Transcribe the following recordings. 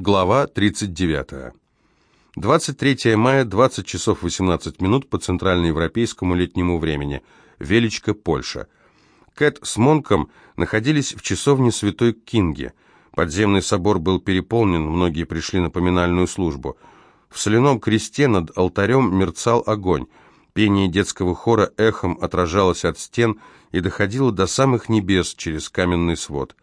Глава 39. 23 мая, 20 часов 18 минут по центральноевропейскому летнему времени. Величко, Польша. Кэт с Монком находились в часовне Святой Кинги. Подземный собор был переполнен, многие пришли на поминальную службу. В соляном кресте над алтарем мерцал огонь. Пение детского хора эхом отражалось от стен и доходило до самых небес через каменный свод.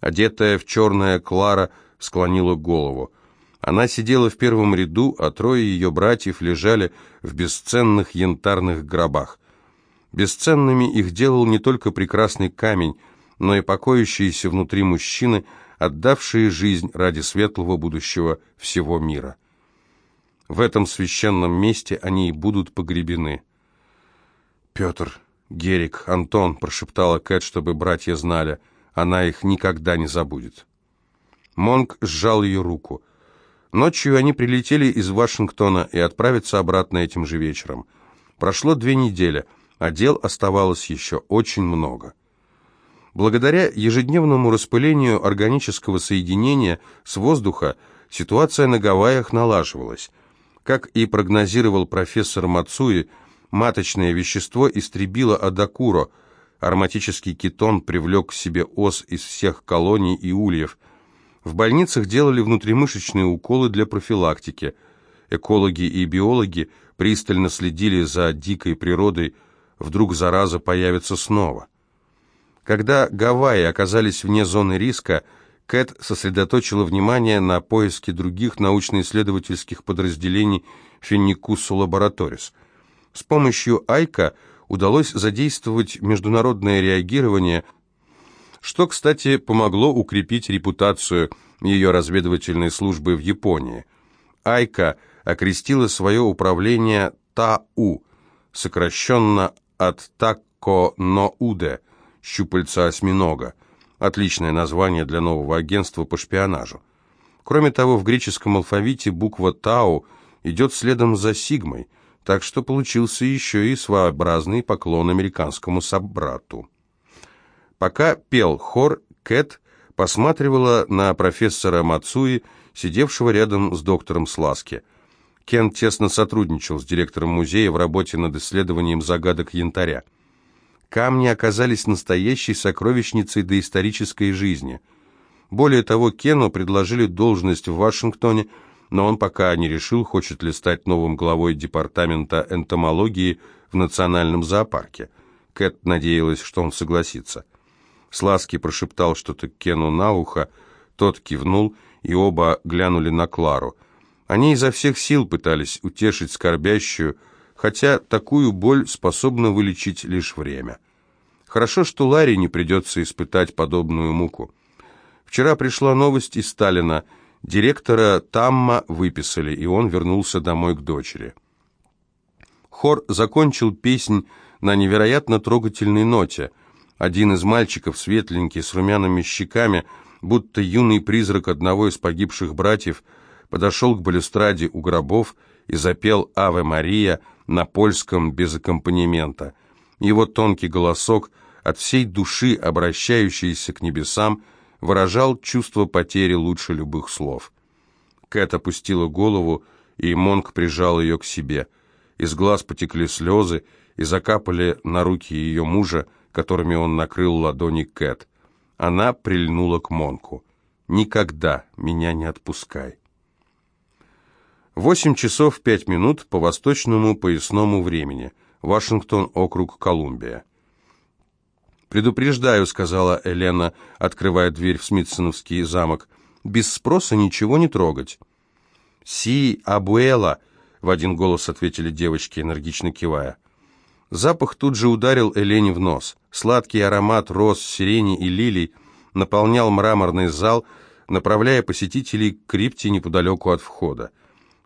Одетая в черное Клара – склонила голову. Она сидела в первом ряду, а трое ее братьев лежали в бесценных янтарных гробах. Бесценными их делал не только прекрасный камень, но и покоящиеся внутри мужчины, отдавшие жизнь ради светлого будущего всего мира. В этом священном месте они и будут погребены. «Петр, Герик, Антон», — прошептала Кэт, чтобы братья знали, — «она их никогда не забудет». Монк сжал ее руку. Ночью они прилетели из Вашингтона и отправятся обратно этим же вечером. Прошло две недели, а дел оставалось еще очень много. Благодаря ежедневному распылению органического соединения с воздуха ситуация на Гавайях налаживалась. Как и прогнозировал профессор Мацуи, маточное вещество истребило Адакуро, ароматический кетон привлек к себе ос из всех колоний и ульев – в больницах делали внутримышечные уколы для профилактики. Экологи и биологи пристально следили за дикой природой, вдруг зараза появится снова. Когда Гавайи оказались вне зоны риска, Кэт сосредоточила внимание на поиске других научно-исследовательских подразделений Финникусу Лабораторис. С помощью Айка удалось задействовать международное реагирование что, кстати, помогло укрепить репутацию ее разведывательной службы в Японии. Айка окрестила свое управление ТАУ, сокращенно от Такко-но-Уде, щупальца осьминога, отличное название для нового агентства по шпионажу. Кроме того, в греческом алфавите буква Тау идет следом за сигмой, так что получился еще и своеобразный поклон американскому собрату. Пока пел хор, Кэт посматривала на профессора Мацуи, сидевшего рядом с доктором Сласки. Кен тесно сотрудничал с директором музея в работе над исследованием загадок янтаря. Камни оказались настоящей сокровищницей доисторической жизни. Более того, Кену предложили должность в Вашингтоне, но он пока не решил, хочет ли стать новым главой департамента энтомологии в национальном зоопарке. Кэт надеялась, что он согласится. Сласки прошептал что-то Кену на ухо, тот кивнул, и оба глянули на Клару. Они изо всех сил пытались утешить скорбящую, хотя такую боль способно вылечить лишь время. Хорошо, что Ларе не придется испытать подобную муку. Вчера пришла новость из Сталина. Директора Тамма выписали, и он вернулся домой к дочери. Хор закончил песнь на невероятно трогательной ноте – один из мальчиков, светленький, с румяными щеками, будто юный призрак одного из погибших братьев, подошел к балюстраде у гробов и запел «Аве Мария» на польском без аккомпанемента. Его тонкий голосок, от всей души обращающийся к небесам, выражал чувство потери лучше любых слов. Кэт опустила голову, и Монк прижал ее к себе. Из глаз потекли слезы и закапали на руки ее мужа, которыми он накрыл ладони Кэт. Она прильнула к Монку. «Никогда меня не отпускай». Восемь часов пять минут по восточному поясному времени. Вашингтон, округ Колумбия. «Предупреждаю», — сказала Елена, открывая дверь в Смитсоновский замок, — «без спроса ничего не трогать». «Си, абуэла», — в один голос ответили девочки, энергично кивая. Запах тут же ударил Элене в нос. Сладкий аромат роз, сирени и лилий наполнял мраморный зал, направляя посетителей к крипте неподалеку от входа.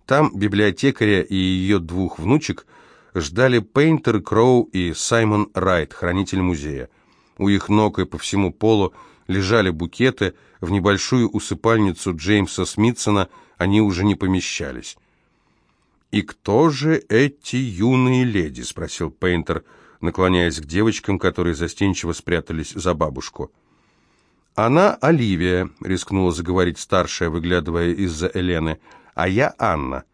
Там библиотекаря и ее двух внучек ждали Пейнтер Кроу и Саймон Райт, хранитель музея. У их ног и по всему полу лежали букеты, в небольшую усыпальницу Джеймса Смитсона они уже не помещались. «И кто же эти юные леди?» — спросил Пейнтер, наклоняясь к девочкам, которые застенчиво спрятались за бабушку. «Она Оливия», — рискнула заговорить старшая, выглядывая из-за Элены, — «а я Анна».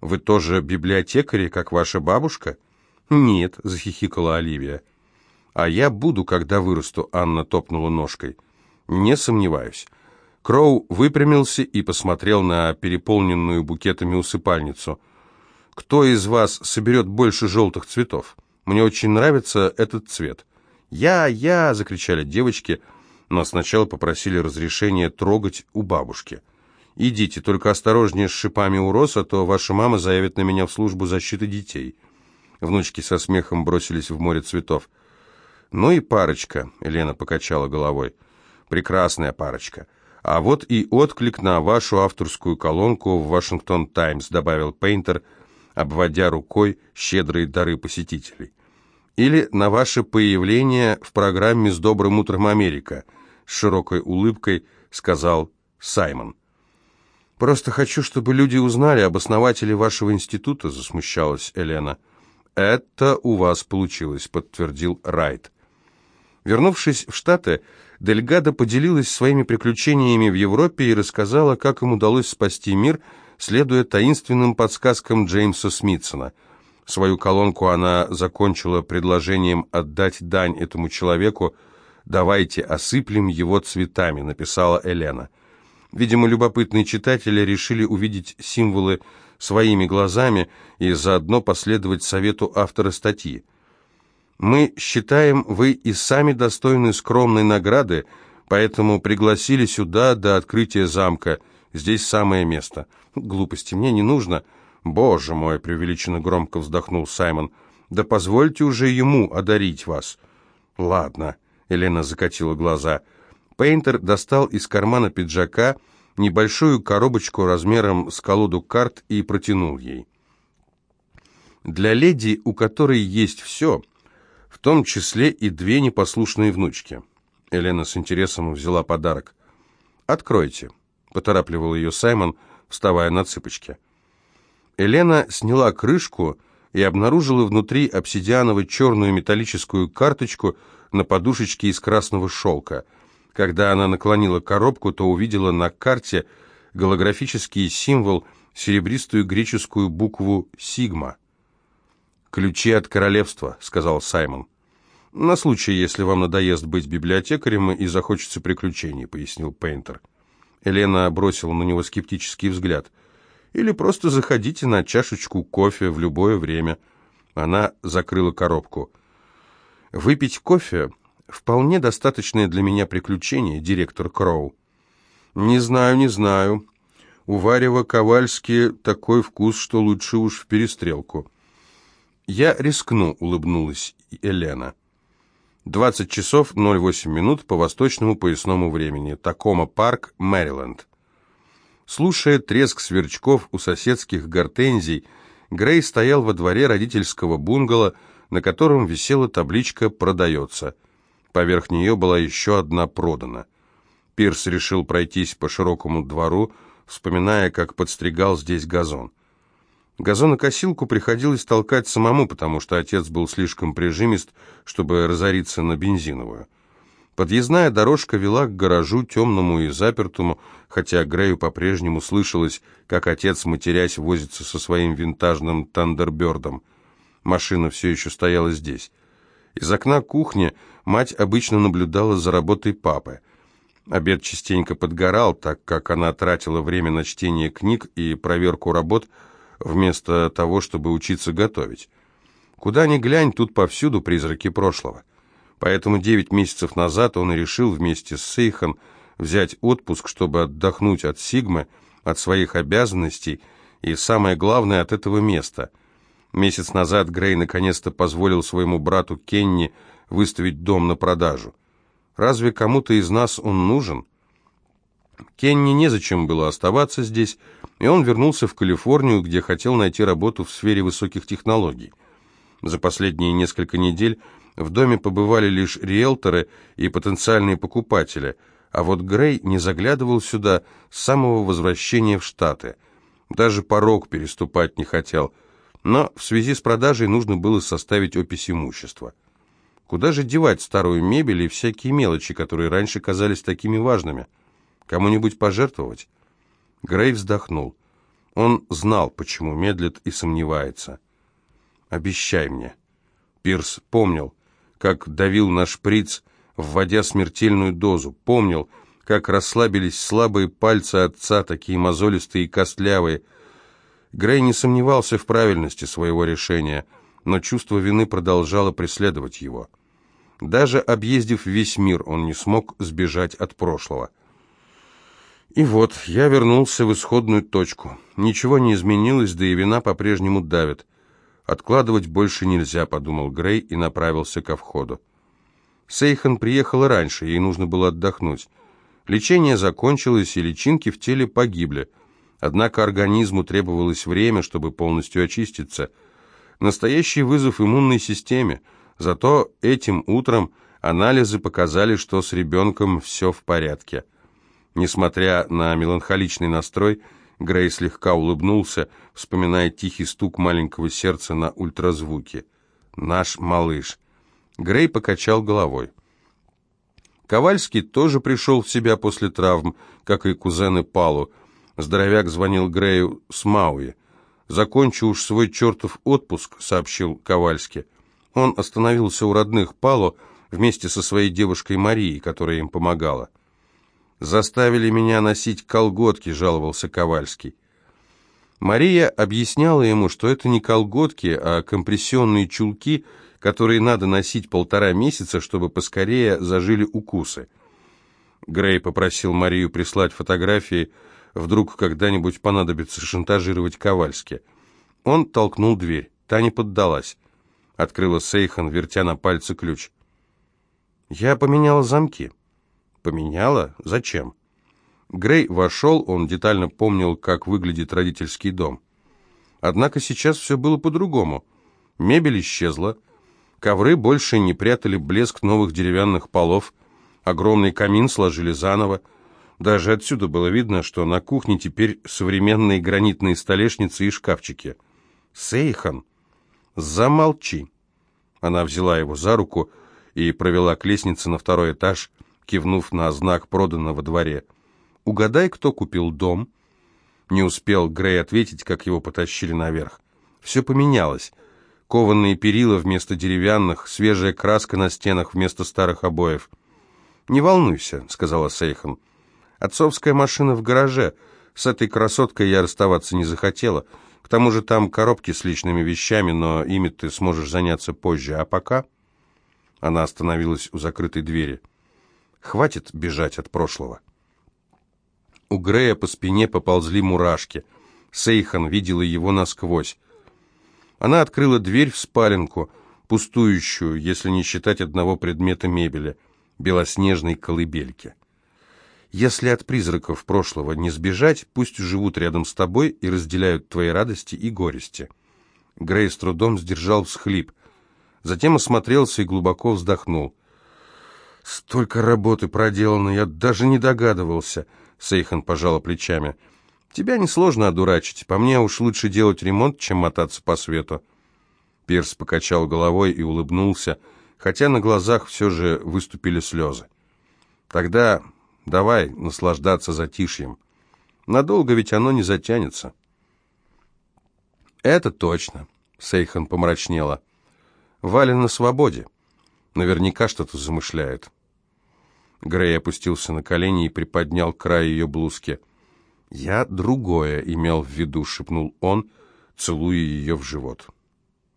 «Вы тоже библиотекари, как ваша бабушка?» «Нет», — захихикала Оливия. «А я буду, когда вырасту», — Анна топнула ножкой. «Не сомневаюсь». Кроу выпрямился и посмотрел на переполненную букетами усыпальницу. «Кто из вас соберет больше желтых цветов? Мне очень нравится этот цвет». «Я, я!» — закричали девочки, но сначала попросили разрешения трогать у бабушки. «Идите, только осторожнее с шипами у роз, а то ваша мама заявит на меня в службу защиты детей». Внучки со смехом бросились в море цветов. «Ну и парочка», — Елена покачала головой. «Прекрасная парочка. А вот и отклик на вашу авторскую колонку в «Вашингтон Таймс», — добавил Пейнтер, обводя рукой щедрые дары посетителей. «Или на ваше появление в программе «С добрым утром, Америка», — с широкой улыбкой сказал Саймон. «Просто хочу, чтобы люди узнали об основателе вашего института», — засмущалась Елена. «Это у вас получилось», — подтвердил Райт. Вернувшись в Штаты, Дельгадо поделилась своими приключениями в Европе и рассказала, как им удалось спасти мир, следуя таинственным подсказкам Джеймса Смитсона. Свою колонку она закончила предложением отдать дань этому человеку. «Давайте осыплем его цветами», — написала Елена. Видимо, любопытные читатели решили увидеть символы своими глазами и заодно последовать совету автора статьи. Мы считаем, вы и сами достойны скромной награды, поэтому пригласили сюда до открытия замка. Здесь самое место. Глупости мне не нужно. Боже мой, преувеличенно громко вздохнул Саймон. Да позвольте уже ему одарить вас. Ладно, Елена закатила глаза. Пейнтер достал из кармана пиджака небольшую коробочку размером с колоду карт и протянул ей. Для леди, у которой есть все, в том числе и две непослушные внучки. Елена с интересом взяла подарок. «Откройте», — поторапливал ее Саймон, вставая на цыпочки. Елена сняла крышку и обнаружила внутри обсидиановой черную металлическую карточку на подушечке из красного шелка. Когда она наклонила коробку, то увидела на карте голографический символ, серебристую греческую букву «Сигма». «Ключи от королевства», — сказал Саймон. «На случай, если вам надоест быть библиотекарем и захочется приключений», — пояснил Пейнтер. Елена бросила на него скептический взгляд. «Или просто заходите на чашечку кофе в любое время». Она закрыла коробку. «Выпить кофе — вполне достаточное для меня приключение, директор Кроу». «Не знаю, не знаю. У Варева Ковальски такой вкус, что лучше уж в перестрелку». «Я рискну», — улыбнулась Елена. 20 часов 08 минут по восточному поясному времени. Такома парк, Мэриленд. Слушая треск сверчков у соседских гортензий, Грей стоял во дворе родительского бунгало, на котором висела табличка «Продается». Поверх нее была еще одна продана. Пирс решил пройтись по широкому двору, вспоминая, как подстригал здесь газон. Газонокосилку приходилось толкать самому, потому что отец был слишком прижимист, чтобы разориться на бензиновую. Подъездная дорожка вела к гаражу, темному и запертому, хотя Грею по-прежнему слышалось, как отец, матерясь, возится со своим винтажным тандербердом. Машина все еще стояла здесь. Из окна кухни мать обычно наблюдала за работой папы. Обед частенько подгорал, так как она тратила время на чтение книг и проверку работ, вместо того, чтобы учиться готовить. Куда ни глянь, тут повсюду призраки прошлого. Поэтому девять месяцев назад он и решил вместе с Сейхан взять отпуск, чтобы отдохнуть от Сигмы, от своих обязанностей и, самое главное, от этого места. Месяц назад Грей наконец-то позволил своему брату Кенни выставить дом на продажу. Разве кому-то из нас он нужен? Кенни незачем было оставаться здесь, и он вернулся в Калифорнию, где хотел найти работу в сфере высоких технологий. За последние несколько недель в доме побывали лишь риэлторы и потенциальные покупатели, а вот Грей не заглядывал сюда с самого возвращения в Штаты. Даже порог переступать не хотел, но в связи с продажей нужно было составить опись имущества. Куда же девать старую мебель и всякие мелочи, которые раньше казались такими важными? Кому-нибудь пожертвовать? Грей вздохнул. Он знал, почему медлит и сомневается. «Обещай мне». Пирс помнил, как давил на шприц, вводя смертельную дозу. Помнил, как расслабились слабые пальцы отца, такие мозолистые и костлявые. Грей не сомневался в правильности своего решения, но чувство вины продолжало преследовать его. Даже объездив весь мир, он не смог сбежать от прошлого. И вот я вернулся в исходную точку. Ничего не изменилось, да и вина по-прежнему давит. Откладывать больше нельзя, подумал Грей и направился ко входу. Сейхан приехала раньше, ей нужно было отдохнуть. Лечение закончилось, и личинки в теле погибли. Однако организму требовалось время, чтобы полностью очиститься. Настоящий вызов иммунной системе. Зато этим утром анализы показали, что с ребенком все в порядке. Несмотря на меланхоличный настрой, Грей слегка улыбнулся, вспоминая тихий стук маленького сердца на ультразвуке. «Наш малыш». Грей покачал головой. Ковальский тоже пришел в себя после травм, как и кузены Палу. Здоровяк звонил Грею с Мауи. «Закончу уж свой чертов отпуск», — сообщил Ковальский. Он остановился у родных Палу вместе со своей девушкой Марией, которая им помогала. «Заставили меня носить колготки», — жаловался Ковальский. Мария объясняла ему, что это не колготки, а компрессионные чулки, которые надо носить полтора месяца, чтобы поскорее зажили укусы. Грей попросил Марию прислать фотографии, вдруг когда-нибудь понадобится шантажировать Ковальски. Он толкнул дверь, та не поддалась. Открыла Сейхан, вертя на пальце ключ. «Я поменяла замки». Поменяла? Зачем? Грей вошел, он детально помнил, как выглядит родительский дом. Однако сейчас все было по-другому. Мебель исчезла, ковры больше не прятали блеск новых деревянных полов, огромный камин сложили заново. Даже отсюда было видно, что на кухне теперь современные гранитные столешницы и шкафчики. «Сейхан, замолчи!» Она взяла его за руку и провела к лестнице на второй этаж, кивнув на знак «Продано во дворе». «Угадай, кто купил дом?» Не успел Грей ответить, как его потащили наверх. Все поменялось. Кованные перила вместо деревянных, свежая краска на стенах вместо старых обоев. «Не волнуйся», — сказала Сейхан. «Отцовская машина в гараже. С этой красоткой я расставаться не захотела. К тому же там коробки с личными вещами, но ими ты сможешь заняться позже. А пока...» Она остановилась у закрытой двери. Хватит бежать от прошлого. У Грея по спине поползли мурашки. Сейхан видела его насквозь. Она открыла дверь в спаленку, пустующую, если не считать одного предмета мебели, белоснежной колыбельки. Если от призраков прошлого не сбежать, пусть живут рядом с тобой и разделяют твои радости и горести. Грей с трудом сдержал всхлип. Затем осмотрелся и глубоко вздохнул. «Столько работы проделано, я даже не догадывался», — Сейхан пожала плечами. «Тебя несложно одурачить. По мне уж лучше делать ремонт, чем мотаться по свету». Пирс покачал головой и улыбнулся, хотя на глазах все же выступили слезы. «Тогда давай наслаждаться затишьем. Надолго ведь оно не затянется». «Это точно», — Сейхан помрачнела. «Валя на свободе». Наверняка что-то замышляет. Грей опустился на колени и приподнял край ее блузки. «Я другое имел в виду», — шепнул он, целуя ее в живот.